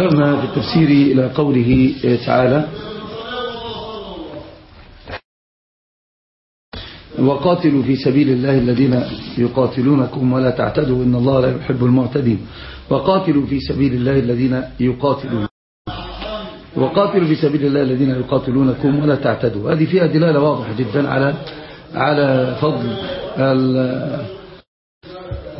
تكلمنا في التفسير إلى قوله تعالى. وقاتلوا في سبيل الله الذين يقاتلونكم ولا تعتدوا إن الله لا يحب المعتدين. وقاتلوا في سبيل الله الذين يقاتلون. وقاتلوا في سبيل الله الذين يقاتلونكم ولا تعتدوا. هذه فيها دلالة واضحة جدا على على فضل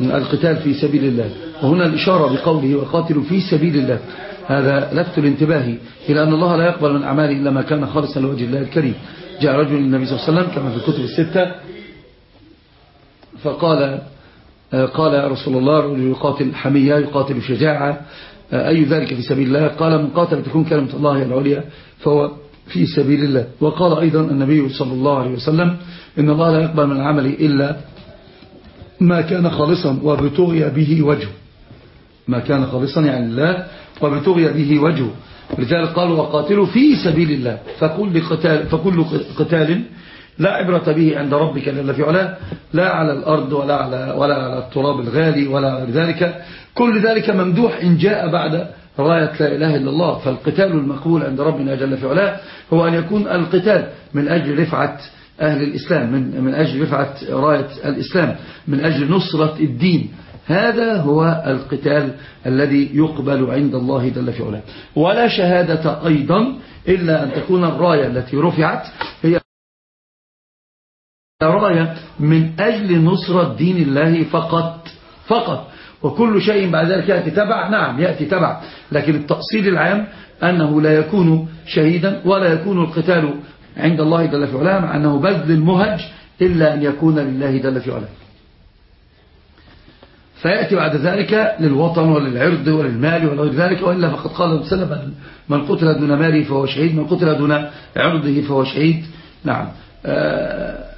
القتال في سبيل الله. وهنا الإشارة بقوله وقاتلوا في سبيل الله. هذا لفت الانتباه إلى أن الله لا يقبل من أعماله إلا ما كان خالصا لوجه الله الكريم. جاء رجل للنبي صلى الله عليه وسلم كما في الكتب الستة فقال قال يا رسول الله رجل يقاتل حمية يقاتل شجاعة أي ذلك في سبيل الله؟ قال من قاتل تكون كلمة الله العليا فهو في سبيل الله. وقال أيضا النبي صلى الله عليه وسلم إن الله لا يقبل من عمله إلا ما كان خالصا وابتغي به وجهه. ما كان خالصا يعني الله وابتغي به وجهه. لذلك قالوا وقاتلوا في سبيل الله. فكل قتال, فكل قتال لا عبرة به عند ربك جل في علاه لا على الأرض ولا على, ولا على التراب الغالي ولا على ذلك. كل ذلك ممدوح إن جاء بعد راية لا إله إلا الله. فالقتال المقبول عند ربنا جل في علاه هو أن يكون القتال من أجل رفعة أهل الإسلام من, من أجل رفعة راية الإسلام من أجل نصرة الدين. هذا هو القتال الذي يقبل عند الله جل في علاه. ولا شهادة أيضا إلا أن تكون الراية التي رفعت هي راية من أجل نصرة دين الله فقط فقط. وكل شيء بعد ذلك يأتي تبع نعم يأتي تبع. لكن التأصيل العام أنه لا يكون شهيدا ولا يكون القتال عند الله جل في علاه مع أنه بذل المهج إلا أن يكون لله جل في علاه. فيأتي بعد ذلك للوطن وللعرض وللمال ولغير ذلك وإلا فقد قال سلم من قتل دون ماله فهو شهيد من قتل دون عرضه فهو شهيد. نعم. آه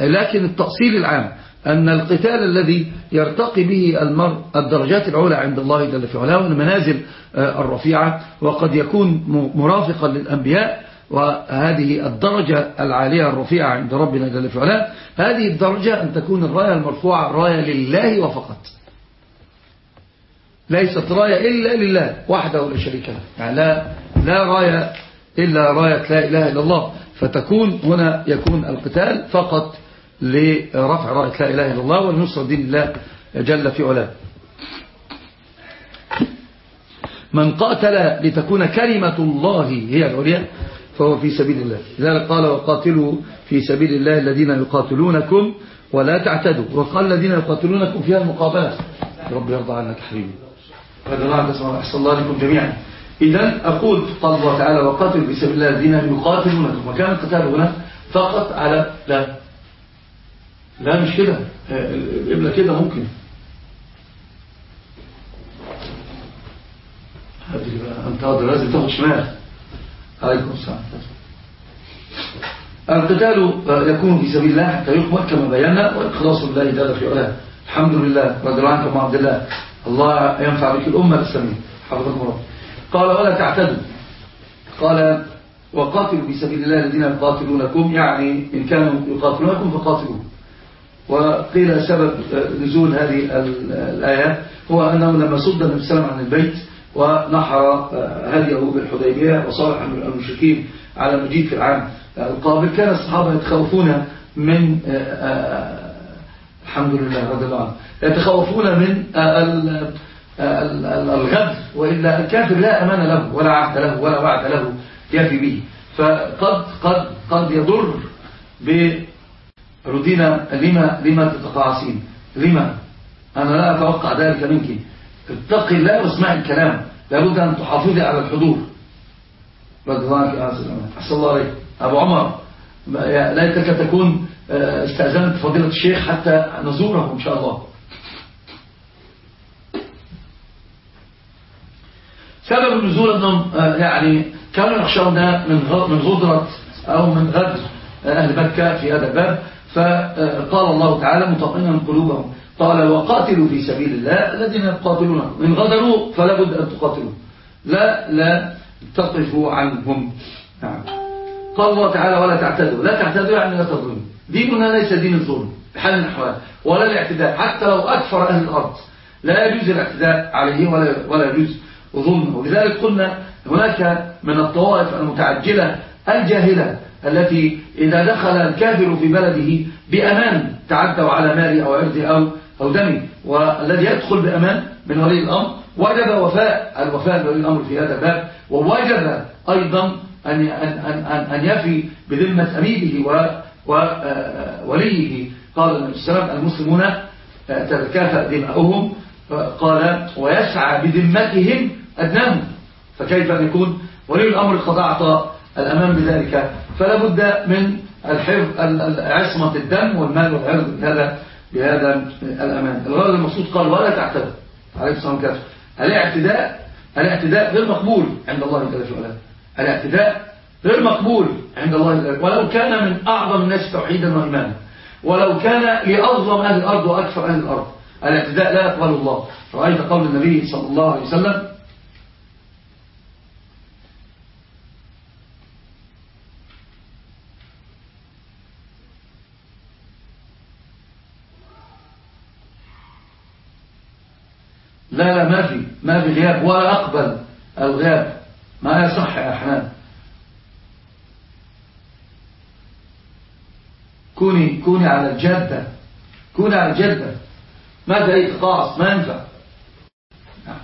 لكن التأصيل العام أن القتال الذي يرتقي به المرء الدرجات العلى عند الله جل في علاه والمنازل الرفيعة وقد يكون مرافقا للأنبياء وهذه الدرجة العالية الرفيعة عند ربنا جل في علاه هذه الدرجة أن تكون الراية المرفوعة راية لله وفقط. ليست راية إلا لله وحده لا شريك له. يعني لا, لا راية إلا راية لا إله إلا الله. فتكون هنا يكون القتال فقط لرفع راية لا إله إلا الله ولنصر دين الله جل في علاه. من قاتل لتكون كلمة الله هي العليا فهو في سبيل الله. لذلك قال وقاتلوا في سبيل الله الذين يقاتلونكم ولا تعتدوا. وقال الذين يقاتلونكم فيها المقابلة. رب يرضى عنك حبيبي هذا الله تسمع. أحسن الله لكم جميعا. إذا أقول قال الله تعالى وقاتلوا في سبيل الله الذين يقاتلونكم. وكان القتال هنا فقط على لا. لا مش كده. القبلة كده ممكن. أنت قادر لازم تاخد شمال. عليكم السلام. القتال يكون في سبيل الله حتى يقبل كما بينا وإخلاص الله جل في علاه. الحمد لله. رضي الله عنكم عبد الله. الله ينفع بك الأمة الإسلامية حفظكم الله. قال ولا تعتدوا. قال وقاتلوا في سبيل الله الذين يقاتلونكم. يعني إن كانوا يقاتلونكم فقاتلوا وقيل سبب نزول هذه الآية هو أنه لما صد النبي صلى الله عليه وسلم عن البيت ونحر هديه بالحديبية وصالح المشركين على مجيء في العام القابل كان الصحابة يتخوفون من الحمد لله رضي الله عنه يتخوفون من الغدر وإلا الكافر لا أمان له ولا عهد له ولا وعد له يفي به. فقد قد قد يضر بردينا لما لما تتقاعسين لما؟ أنا لا أتوقع ذلك منك. اتقي الله واسمعي الكلام. لابد أن تحافظي على الحضور. رضي الله. عنك أحسن الله عليك. أبو عمر ليتك تكون استأذنت فضيلة الشيخ حتى نزوره إن شاء الله. سبب النزول أنهم يعني كانوا يخشون من من غدرة أو من غدر أهل مكة في هذا الباب. فقال الله تعالى مطمئنا قلوبهم قال وقاتلوا في سبيل الله الذين يقاتلون. من غدروا فلا بد أن تقاتلوا. لا لا تقفوا عنهم. نعم. قال الله تعالى ولا تعتدوا. لا تعتدوا يعني لا تظلموا. ديننا ليس دين الظلم بحال من الأحوال ولا الاعتداء حتى لو أكثر أهل الأرض لا يجوز الاعتداء عليه ولا ولا يجوز وظلما ولذلك قلنا هناك من الطوائف المتعجلة الجاهلة التي إذا دخل الكافر في بلده بأمان تعدوا على ماله أو عرضه أو, أو دمه والذي يدخل بأمان من ولي الأمر وجب وفاء الوفاء لولي الأمر في هذا الباب ووجب أيضا أن, أن, أن, أن يفي بذمة أميره ووليه قال النبي صلى الله المسلمون تتكافأ دماؤهم قال ويسعى بذمتهم أدناهم. فكيف أن يكون؟ ولي الأمر قد أعطى الأمان بذلك. فلا بد من الحفظ عصمة الدم والمال والعرض بهذا بهذا الأمان. الغرض المقصود قال ولا تعتد عليه الصلاة والسلام الاعتداء الاعتداء غير مقبول عند الله جل وعلا. الاعتداء غير مقبول عند الله ولو كان من أعظم الناس توحيدا وإيمانا. ولو كان لأظلم أهل الأرض وأكثر أهل الأرض. الاعتداء لا يقبل الله. رأيت قول النبي صلى الله عليه وسلم لا لا ما في ما في غياب. ولا أقبل الغياب. ما يصح يا أحنان كوني كوني على الجدة. كوني على الجدة. ما في أي تقاعص ما ينفع. نعم.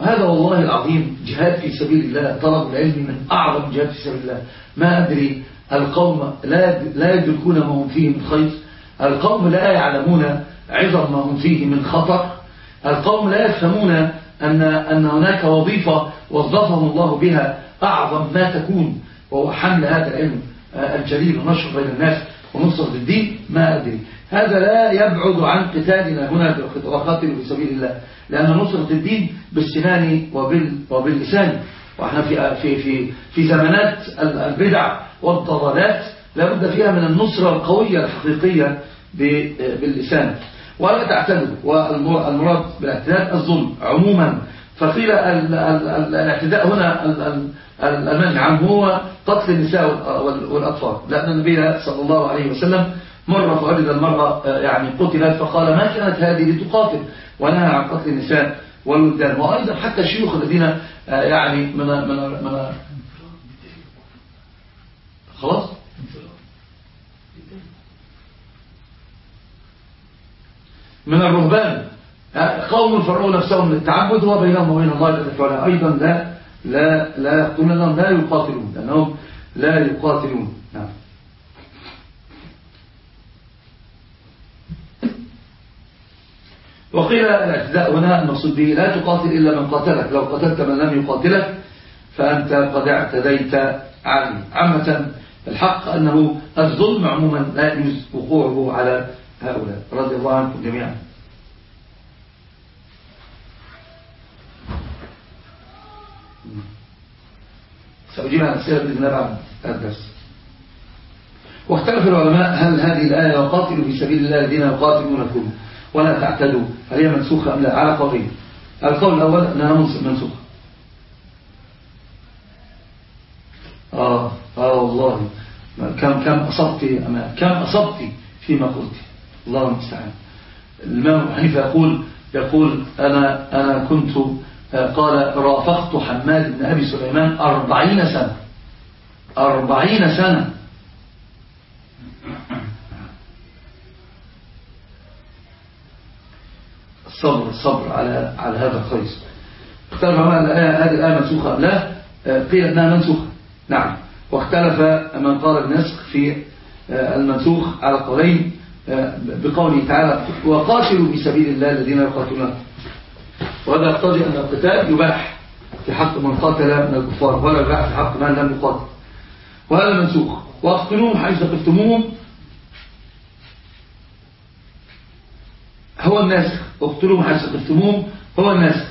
وهذا والله العظيم جهاد في سبيل الله طلب العلم من أعظم جهاد في سبيل الله. ما أدري القوم لا لا يدركون ما هم فيه من خير. القوم لا يعلمون عظم ما هم فيه من خطر. القوم لا يفهمون أن, أن هناك وظيفة وظفهم الله بها أعظم ما تكون وهو حمل هذا العلم. الجليل ونشر بين الناس ونصرة الدين ما أدري. هذا لا يبعد عن قتالنا هنا وقاتل في سبيل الله لأن نصرة الدين بالسنان وبال وباللسان. وإحنا في, في, في, في زمانات البدع والضلالات لابد فيها من النصرة القوية الحقيقية باللسان. ولا تعتدوا والمراد بالاعتداء الظلم عموما. فقيل الاعتداء هنا المنع عنه هو قتل النساء والأطفال. لأن النبي صلى الله عليه وسلم مرة فأرد المرة يعني قتلت فقال ما كانت هذه لتقاتل؟ ونهى عن قتل النساء والولدان. وأيضا حتى الشيوخ الذين يعني من من من خلاص؟ من الرهبان. قوم فرعوا نفسهم للتعبد وبينهم وبين الله جل وعلا. أيضا لا لا لا يقولون أنهم لا يقاتلون لأنهم لا يقاتلون. نعم. وقيل الاعتداء هنا المقصود به لا تقاتل إلا من قاتلك. لو قتلت من لم يقاتلك فأنت قد اعتديت عليه. عامة الحق أنه الظلم عموما لا يجوز وقوعه على هؤلاء. رضي الله عنكم جميعا. سأجيب عن السيرة بإذن الله بعد الدرس. واختلف العلماء هل هذه الآية وقاتلوا في سبيل الله الذين يقاتلونكم ولا تعتدوا. هل هي منسوخة أم لا؟ على قولين. القول الأول أنها منسوخة. آه آه والله. كم كم أصبت كم أصبت فيما قلت. الله المستعان. الإمام حنيفة يقول يقول أنا أنا كنت قال رافقت حماد بن أبي سليمان أربعين سنة. أربعين سنة. الصبر الصبر على على هذا الخير اختلف هذه الآية منسوخة. لا قيل أنها منسوخة. نعم. واختلف من قال النسخ في المنسوخ على قولين بقوله تعالى وقاتلوا في سبيل الله الذين يقاتلون وهذا يقتضي أن القتال يباح في حق من قاتل من الكفار ولا يباح في حق من لم يقاتل. وهذا منسوخ. واقتلوهم حيث قفتموهم هو الناسخ. اقتلوهم حيث قفتموهم هو الناسخ.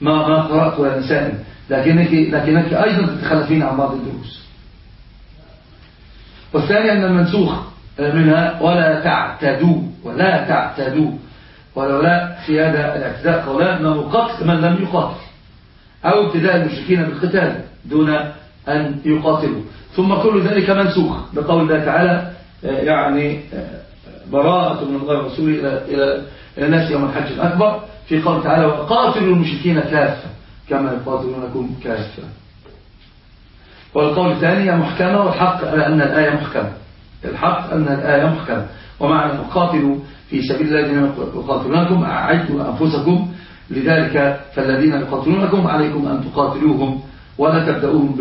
ما ما قرأت ولا نسائل. لكنك, لكنك أيضا تتخلفين عن بعض الدروس. والثاني أن المنسوخ منها ولا تعتدوا ولا تعتدوا. ولولا في هذا الاعتداء قولان أنه قتل من لم يقاتل. أو ابتداء المشركين بالقتال دون أن يقاتلوا. ثم كل ذلك منسوخ بقول الله تعالى يعني براءة من الله ورسوله إلى, إلى الناس يوم الحج الأكبر. في قول تعالى وقاتلوا المشركين كافة كما يقاتلونكم كافة. والقول الثاني محكمة والحق أن الآية محكمة. الحق أن الآية محكمة. ومعنى قاتلوا في سبيل الله الذين يقاتلونكم أعدوا أنفسكم لذلك فالذين يقاتلونكم عليكم أن تقاتلوهم ولا تبدأوهم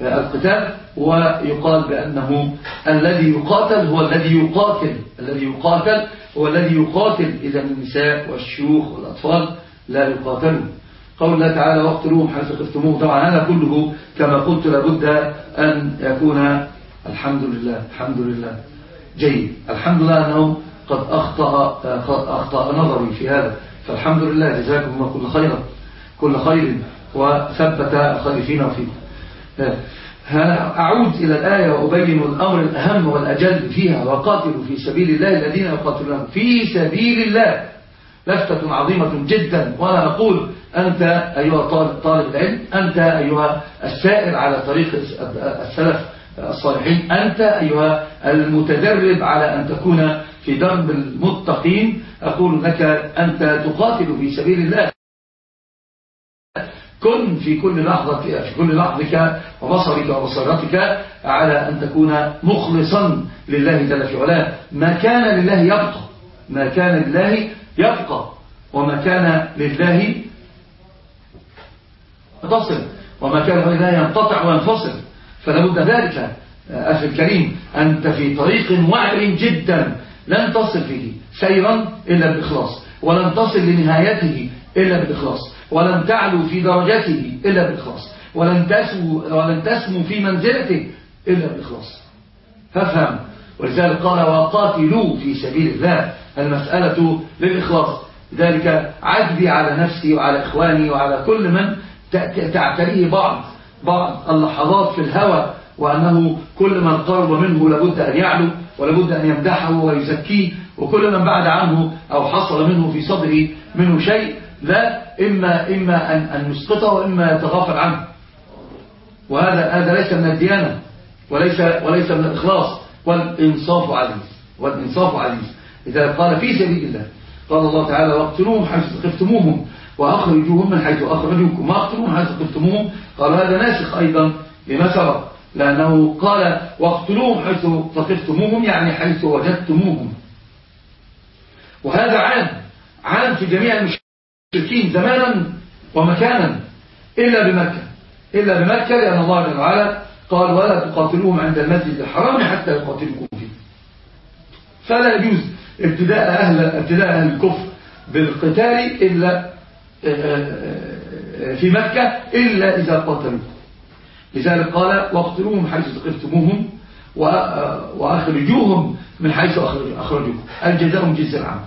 بالقتال. ويقال بأنه الذي يقاتل هو الذي يقاتل. الذي يقاتل هو الذي يقاتل. إذا النساء والشيوخ والأطفال لا يقاتلون. قول الله تعالى واقتلوهم حيث قفتموه طبعا هذا كله كما قلت لابد أن يكون الحمد لله الحمد لله جيد. الحمد لله أنه قد أخطأ, أخطأ نظري في هذا. فالحمد لله جزاكم الله كل خير كل خير وثبت الخير فينا أعود إلى الآية وأبين الأمر الأهم والأجل فيها وقاتلوا في سبيل الله الذين يقاتلون. في سبيل الله. لفتة عظيمة جدا. وأنا أقول أنت أيها طالب العلم أنت أيها السائر على طريق السلف. الصالحين. أنت أيها المتدرب على أن تكون في درب المتقين أقول لك أنت تقاتل في سبيل الله. كن في كل لحظة في كل لحظك وبصرك وبصرتك على أن تكون مخلصا لله جل في علاه. ما كان لله يبقى. ما كان لله يبقى. وما كان لله تصل وما كان لله ينقطع وينفصل. فلا بد ذلك أخي الكريم أنت في طريق وعر جدا لن تصل فيه سيرا إلا بالإخلاص ولن تصل لنهايته إلا بالإخلاص ولن تعلو في درجته إلا بالإخلاص ولن تسمو, ولن تسمو في منزلته إلا بالإخلاص. فافهم. ولذلك قال وقاتلوا في سبيل الله المسألة للإخلاص. لذلك عجبي على نفسي وعلى إخواني وعلى كل من تعتريه بعض. بعض اللحظات في الهوى وأنه كل من قرب منه لابد أن يعلو ولابد أن يمدحه ويزكيه وكل من بعد عنه أو حصل منه في صدره منه شيء لا إما, إما أن, أن نسقطه وإما يتغافل عنه. وهذا هذا ليس من الديانة وليس, وليس من الإخلاص والإنصاف عزيز والإنصاف عزيز إذا قال في سبيل الله قال الله تعالى واقتلوهم حيث خفتموهم وأخرجوهم من حيث أخرجوكم. واقتلوهم حيث خفتموهم قال هذا ناسخ أيضا لما سبق لأنه قال واقتلوهم حيث ثقفتموهم يعني حيث وجدتموهم. وهذا عام عام في جميع المشركين زمانا ومكانا إلا بمكة. إلا بمكة لأن الله جل وعلا قال ولا تقاتلوهم عند المسجد الحرام حتى يقاتلكم فيه. فلا يجوز ابتداء أهل, ابتداء أهل الكفر بالقتال إلا في مكة إلا إذا قاتلوا لذلك قال واقتلوهم حيث ثقفتموهم وأخرجوهم من حيث أخرجوكم. الجزاء من جزء العام.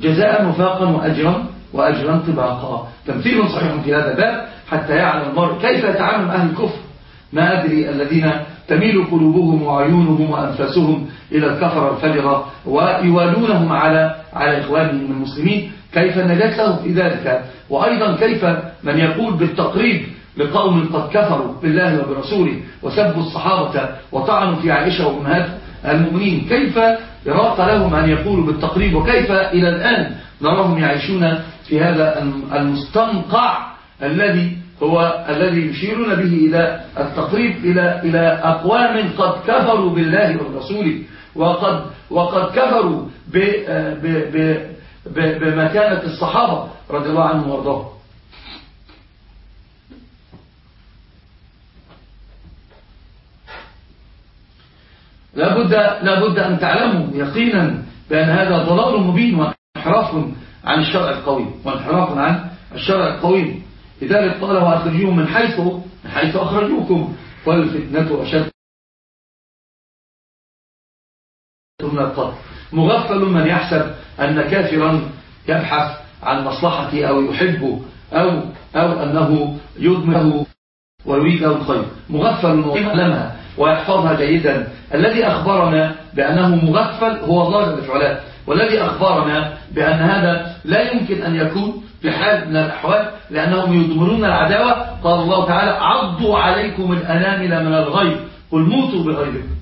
جزاء وفاقا وأجرا وأجرا طباقا. تمثيل صحيح في هذا الباب حتى يعلم المرء كيف يتعامل أهل الكفر. ما أدري الذين تميل قلوبهم وعيونهم وأنفاسهم إلى الكفر الفجرة ويوالونهم على على إخوانهم المسلمين. كيف النجاة لهم في ذلك؟ وأيضا كيف من يقول بالتقريب لقوم قد كفروا بالله وبرسوله وسبوا الصحابة وطعنوا في عائشة وأمهات المؤمنين. كيف يراق لهم أن يقولوا بالتقريب؟ وكيف إلى الآن نراهم يعيشون في هذا المستنقع الذي هو الذي يشيرون به إلى التقريب إلى إلى أقوام قد كفروا بالله وبرسوله وقد وقد كفروا بمكانة الصحابة رضي الله عنهم وارضاهم. لابد, لابد أن تعلموا يقينا بأن هذا ضلال مبين وانحراف عن الشرع القوي وانحراف عن الشرع القوي لذلك قال وأخرجوهم من حيث من حيث أخرجوكم. والفتنة أشد. من القتل مغفل من يحسب أن كافرا يبحث عن مصلحته أو يحبه أو, أو أنه يضمره ويريد له الخير. مغفل ويعلمها ويحفظها جيدا. الذي أخبرنا بأنه مغفل هو الله جل والذي أخبرنا بأن هذا لا يمكن أن يكون في حال من الأحوال لأنهم يضمرون العداوة. قال الله تعالى عضوا عليكم الأنامل من الغيب قل موتوا بغيبكم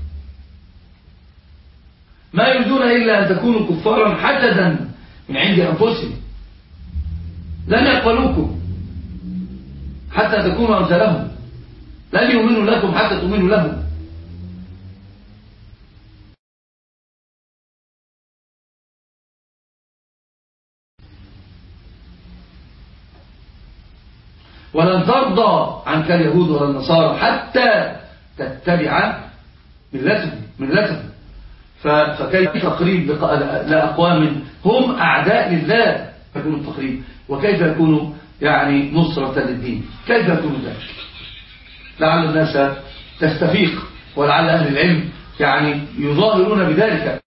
ما يريدون إلا أن تكونوا كفارا حسدا من عند أنفسهم. لن يقبلوكم حتى تكونوا أمثالهم لن يؤمنوا لكم حتى تؤمنوا لهم. ولن ترضى عنك اليهود ولا النصارى حتى تتبع ملتهم ملتهم. فكيف تقريب لأقوام هم أعداء لله؟ يكون التقريب. وكيف يكون يعني نصرة للدين؟ كيف يكون ذلك؟ لعل الناس تستفيق ولعل أهل العلم يعني يظاهرون بذلك.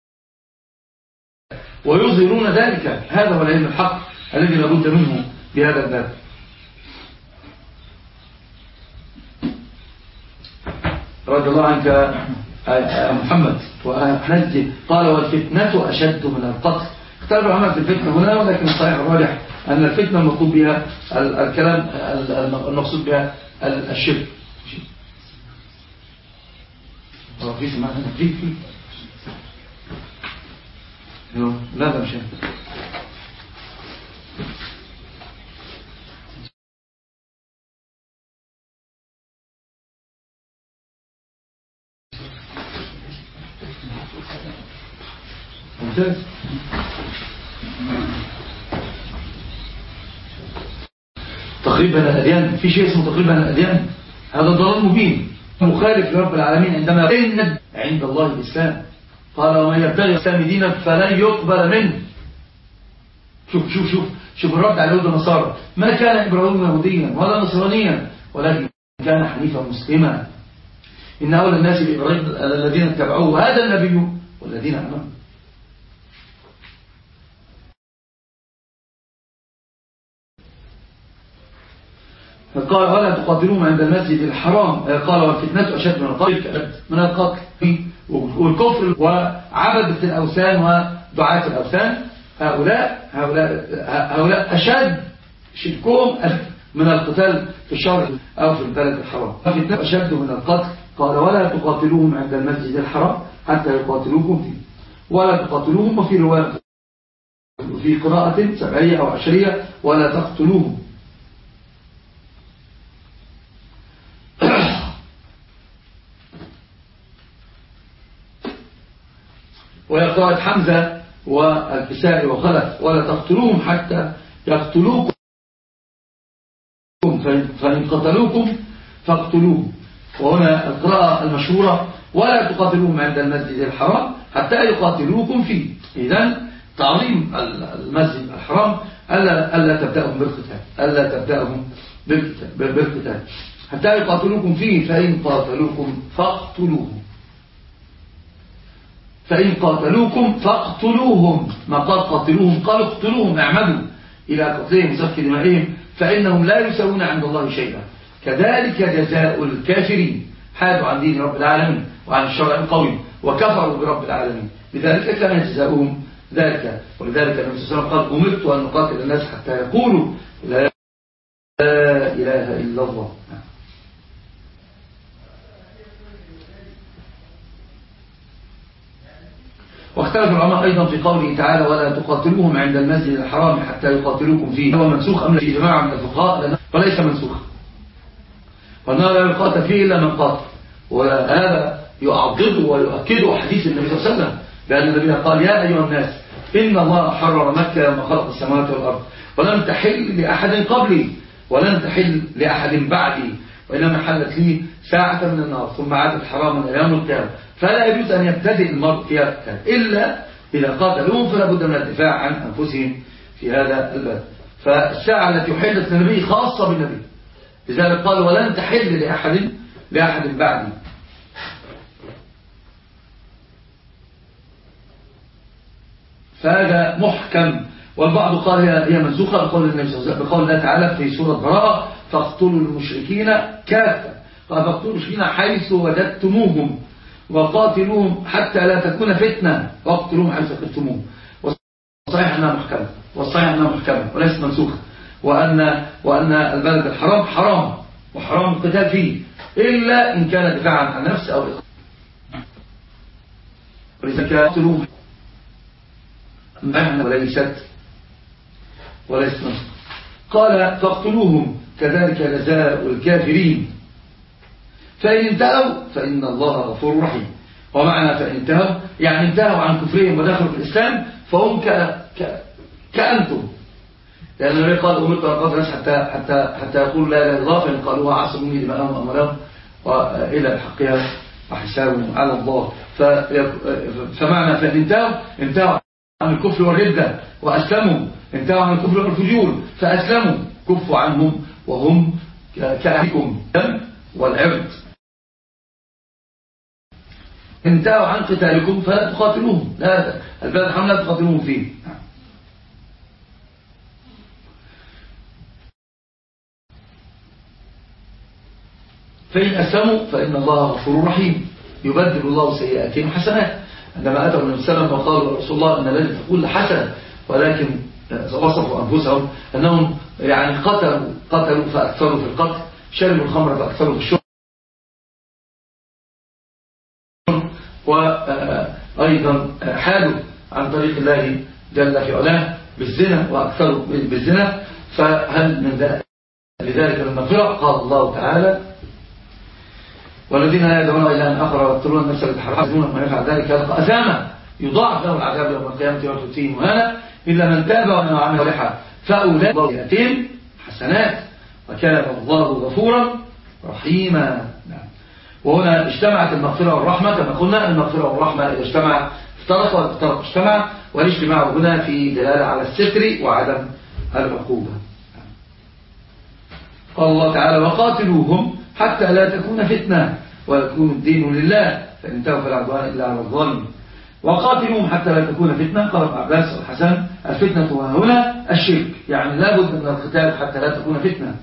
ويظهرون ذلك. هذا هو العلم الحق الذي لابد منه بهذا الباب. رضي الله عنك محمد وأحنجي قال والفتنة أشد من القتل. اختلف العلماء في الفتنة هنا ولكن الصحيح الراجح أن الفتنة المطلوب بها الكلام المقصود بها الشرك. في سماع في في لا لا مش ممتاز تقريبا الأديان في شيء اسمه تقريبا الأديان هذا ضلال مبين. مخالف لرب العالمين عندما إن عند الله الإسلام. قال ومن يبتغي الإسلام دينا فلن يقبل منه. شوف شوف شوف شوف الرد على اليهود والنصارى ما كان إبراهيم يهوديا ولا نصرانيا ولكن كان حنيفا مسلما. إن أول الناس بإبراهيم الذين اتبعوه هذا النبي والذين أمنوا. قال ولا تقاتلوهم عند المسجد الحرام؟ قال والفتنة أشد من القتل. من القتل. والكفر وعبدة الأوثان ودعاة الأوثان. هؤلاء هؤلاء هؤلاء أشد شركهم من القتال في الشهر أو في البلد الحرام. الفتنة أشد من القتل. قال ولا تقاتلوهم عند المسجد الحرام حتى يقاتلوكم فيه. ولا تقاتلوهم وفي رواية في قراءة سبعية أو عشرية ولا تقتلوهم. ويقرأ حمزة والكسائي وخلف ولا تقتلوهم حتى يقتلوكم. فإن قتلوكم فاقتلوهم. وهنا القراءة المشهورة ولا تقاتلوهم عند المسجد الحرام حتى يقاتلوكم فيه. إذن تعظيم المسجد الحرام ألا, ألا تبدأهم بالقتال ألا تبدأهم بالقتال حتى يقاتلوكم فيه فإن قاتلوكم فاقتلوهم. فإن قاتلوكم فاقتلوهم. ما قال قاتلوهم قالوا اقتلوهم اعمدوا إلى قتلهم سفك دمائهم فإنهم لا يسوون عند الله شيئا. كذلك جزاء الكافرين. حادوا عن دين رب العالمين وعن الشرع القوي وكفروا برب العالمين. لذلك كان جزاؤهم ذلك. ولذلك النبي صلى الله عليه وسلم قال أمرت أن نقاتل الناس حتى يقولوا لا إله إلا الله. واختلف العلماء أيضا في قوله تعالى ولا تقاتلوهم عند المسجد الحرام حتى يقاتلوكم فيه. هو منسوخ أم في جماعة من الفقهاء وليس منسوخ وأنه لا يقاتل فيه إلا من قاتل. وهذا يعضده ويؤكده حديث النبي صلى الله عليه وسلم لأن النبي قال يا أيها الناس إن الله حرر مكة لما خلق السماوات والأرض ولم تحل لأحد قبلي ولن تحل لأحد بعدي. وإنما حلت لي ساعة من النار ثم عادت حراما إلى يوم القيامة. فلا يجوز أن يبتدئ المرء فيها القتال إلا إذا قاتلوهم فلا بد من الدفاع عن أنفسهم في هذا الباب. فالساعة التي حلت للنبي خاصة بالنبي. لذلك قال ولن تحل لأحد لأحد بعدي. فهذا محكم. والبعض قال هي منسوخة. بقول النبي صلى الله عليه وسلم بقول الله تعالى في سورة براءة فاقتلوا المشركين كافة. قال فاقتلوا المشركين حيث وجدتموهم وقاتلوهم حتى لا تكون فتنة. واقتلوهم حيث قتلتموهم. والصحيح أنها محكمة. والصحيح أنها محكمة. وليست منسوخة. وأن, وأن البلد الحرام حرام. وحرام القتال فيه. إلا إن كان دفاعا عن نفس أو إخوة ولذلك قتلوهم معنى وليست وليس نصر قال فاقتلوهم كذلك جزاء الكافرين. فإن انتهوا فإن الله غفور رحيم. ومعنى فإن انتهوا يعني انتهوا عن كفرهم ودخلوا في الإسلام فهم ك... ك... كأنتم. لأن النبي قال أمرت أن أقاتل الناس حتى, حتى, حتى يقول لا إله إلا الله فإن قالوا عصوا مني دماءهم وأمرهم وإلى حقها وحسابهم على الله. ف... فمعنى فإن انتهوا انتهوا عن الكفر والردة وأسلموا. انتهوا عن الكفر والفجور فأسلموا. كفوا عنهم وهم كأهلكم. والعرض. انتهوا عن قتالكم فلا تقاتلوهم. لا البلد حمل لا تقاتلوهم فيه. فإن أسلموا فإن الله غفور رحيم. يبدل الله سيئاتهم حسنات. عندما أتوا عليه وسلم فقالوا رسول الله أن الذي تقول حسن ولكن وصفوا أنفسهم أنهم يعني قتلوا قتلوا فأكثروا في القتل شربوا الخمر فأكثروا في الشرب. وأيضا حالوا عن طريق الله جل في علاه بالزنا وأكثروا بالزنا. فهل من ذلك لذلك المغفرة قال الله تعالى والذين لا يدعون إلا أن أخرى ويقتلون النفس بالحرام من يفعل ذلك. يلقى أثاما يضاعف له العذاب يوم القيامة وتؤتيه مهانا إلا من تاب ومن وعمل صالحا فأولئك الله حسنات وكان الله غفورا رحيما. نعم. وهنا اجتمعت المغفرة والرحمة كما قلنا المغفرة والرحمة إذا اجتمع افترق وافترق اجتمع والاجتماع هنا في دلالة على الستر وعدم العقوبة. قال الله تعالى وقاتلوهم حتى لا تكون فتنة ويكون الدين لله فإن انتهوا فلا عدوان إلا على الظالم وقاتلوهم حتى لا تكون فتنة. قال ابن عباس والحسن الفتنة هنا الشرك. يعني لا بد من القتال حتى لا تكون فتنة.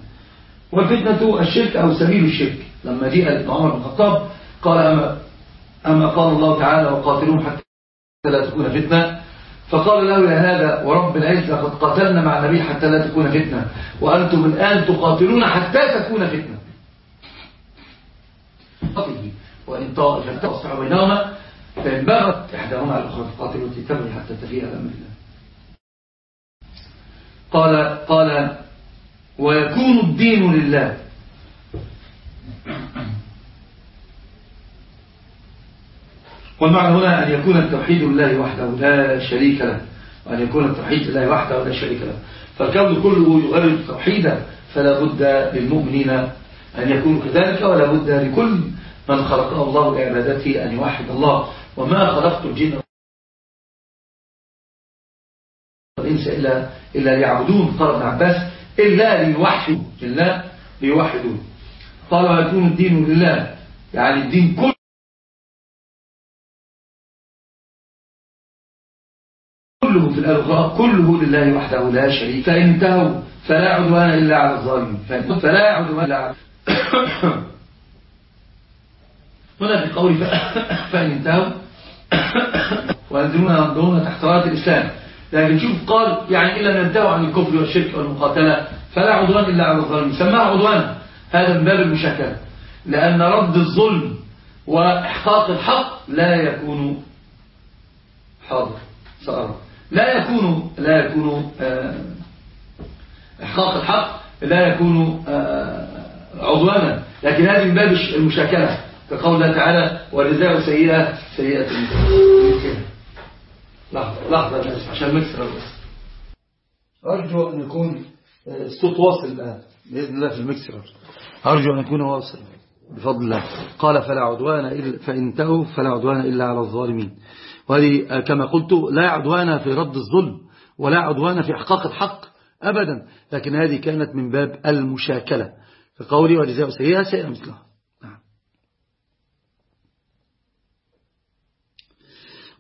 والفتنة الشرك أو سبيل الشرك. لما جاء ابن عمر بن الخطاب قال أما, أما قال الله تعالى وقاتلوهم حتى لا تكون فتنة. فقال له يا هذا ورب العزة قد قاتلنا مع النبي حتى لا تكون فتنة. وأنتم الآن تقاتلون حتى تكون فتنة. وإن طائفة بينهما فإن بغت إحداهما على الأخرى تقاتل وتتبع حتى تفيها الأمر الله قال قال ويكون الدين لله. والمعنى هنا أن يكون التوحيد لله وحده لا شريك له وأن يكون التوحيد لله وحده لا شريك له. فالكون كله يغرد توحيدا فلا بد للمؤمنين أن يكونوا كذلك ولا بد لكل من خلقه الله لعبادته أن يوحد الله. وما خلقت الجن والإنس إلا, إلا ليعبدون قال ابن عباس. إلا ليوحدوا إلا ليوحدوا. قال ويكون الدين لله. يعني الدين كله كله في الألغاء كله لله وحده لا شريك فإن انتهوا فلا عدوان إلا على الظالمين. فلا عدوان إلا على هنا في قول فإن انتهوا وينزلون ينظرون تحت راية الإسلام. لكن شوف قال يعني إلا أن ينتهوا عن الكفر والشرك والمقاتلة فلا عدوان إلا على الظالمين سماه عدوانا هذا من باب المشاكلة. لأن رد الظلم وإحقاق الحق لا يكون حاضر. سأرى. لا يكون لا يكون آه، إحقاق الحق لا يكون آه، عدوانا. لكن هذه من باب المشاكلة. كقول الله تعالى والجزاء سيئة سيئة لحظة لحظة عشان مكسر بس. أرجو أن يكون الصوت واصل الآن. بإذن الله في المكسر. أرجو أن يكون واصل. بفضل الله. قال فلا عدوان إلا فإن انتهوا فلا عدوان إلا على الظالمين. وهذه كما قلت لا عدوان في رد الظلم ولا عدوان في إحقاق الحق أبدا. لكن هذه كانت من باب المشاكلة. فقولي وجزاء سيئة سيئة مثلها.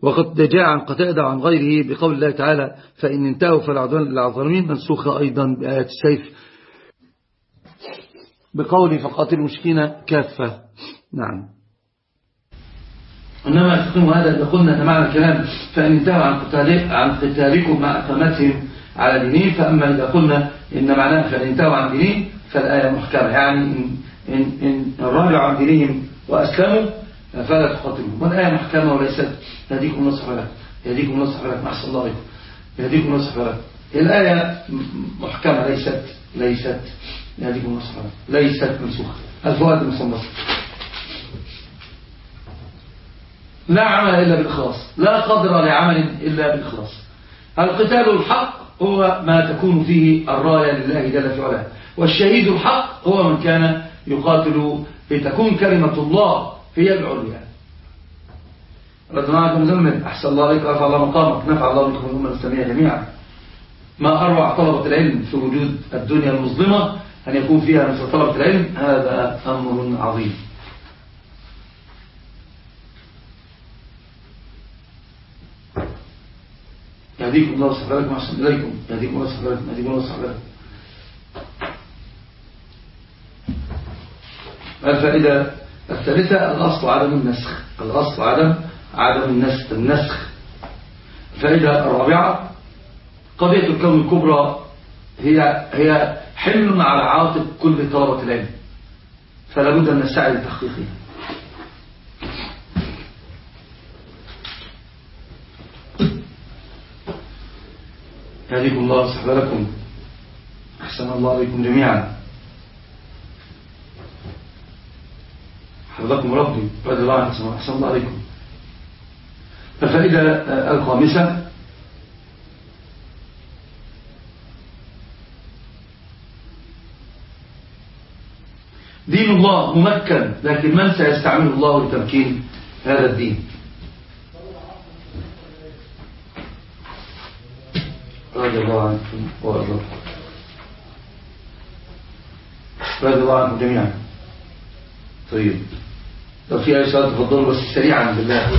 وقد جاء عن قتادة عن غيره بقول الله تعالى فإن انتهوا الظالمين منسوخة أيضا بآيات السيف. بقول فقاتل المشكين كافة. نعم. إنما تقوم هذا إذا قلنا معنى الكلام فإن انتهوا عن, عن قتالكم مع أقامتهم على دينين فأما إذا قلنا إن معناه فإن انتهوا عن دينين فالآية محكمة. يعني إن, إن, إن رجعوا عن دينهم وأسلموا فلا تقاتلهم والآية محكمة وليست يهديكم نصح لك يهديكم نصح لك محسن الله. عليكم يهديكم نصح لك الآية محكمة ليست ليست يهديكم الله ليست منسوخة. الفوائد المصنفة لا عمل إلا بالإخلاص. لا قدر لعمل إلا بالإخلاص. القتال الحق هو ما تكون فيه الراية لله جل في علاه. والشهيد الحق هو من كان يقاتل لتكون كلمة الله هي العليا. رضنا عنكم زمن أحسن الله عليك رفع الله مقامك. نفع الله بكم الأمة الإسلامية جميعا. ما أروع طلبة العلم في وجود الدنيا المظلمة أن يكون فيها مثل طلبة العلم هذا أمر عظيم. يهديكم الله وصحبه وأحسن إليكم. يهديكم الله وصحبه يهديكم الله وصحبه الفائدة الثالثة الأصل عدم النسخ. الأصل عدم عدم النسخ النسخ. الفائدة الرابعة قضية الكون الكبرى هي هي حمل على عاتق كل طلبة العلم. فلا بد من السعي لتحقيقها. يهديكم الله وصحب لكم. أحسن الله عليكم جميعا. حفظكم ربي رضي الله عنكم أحسن الله عليكم الفائدة الخامسة دين الله ممكن لكن من سيستعمل الله لتمكين هذا الدين؟ رضي الله عنكم وأرضاكم. رضي الله عنكم جميعا. طيب. لو في أي سؤال تفضلوا بس سريعا بالله.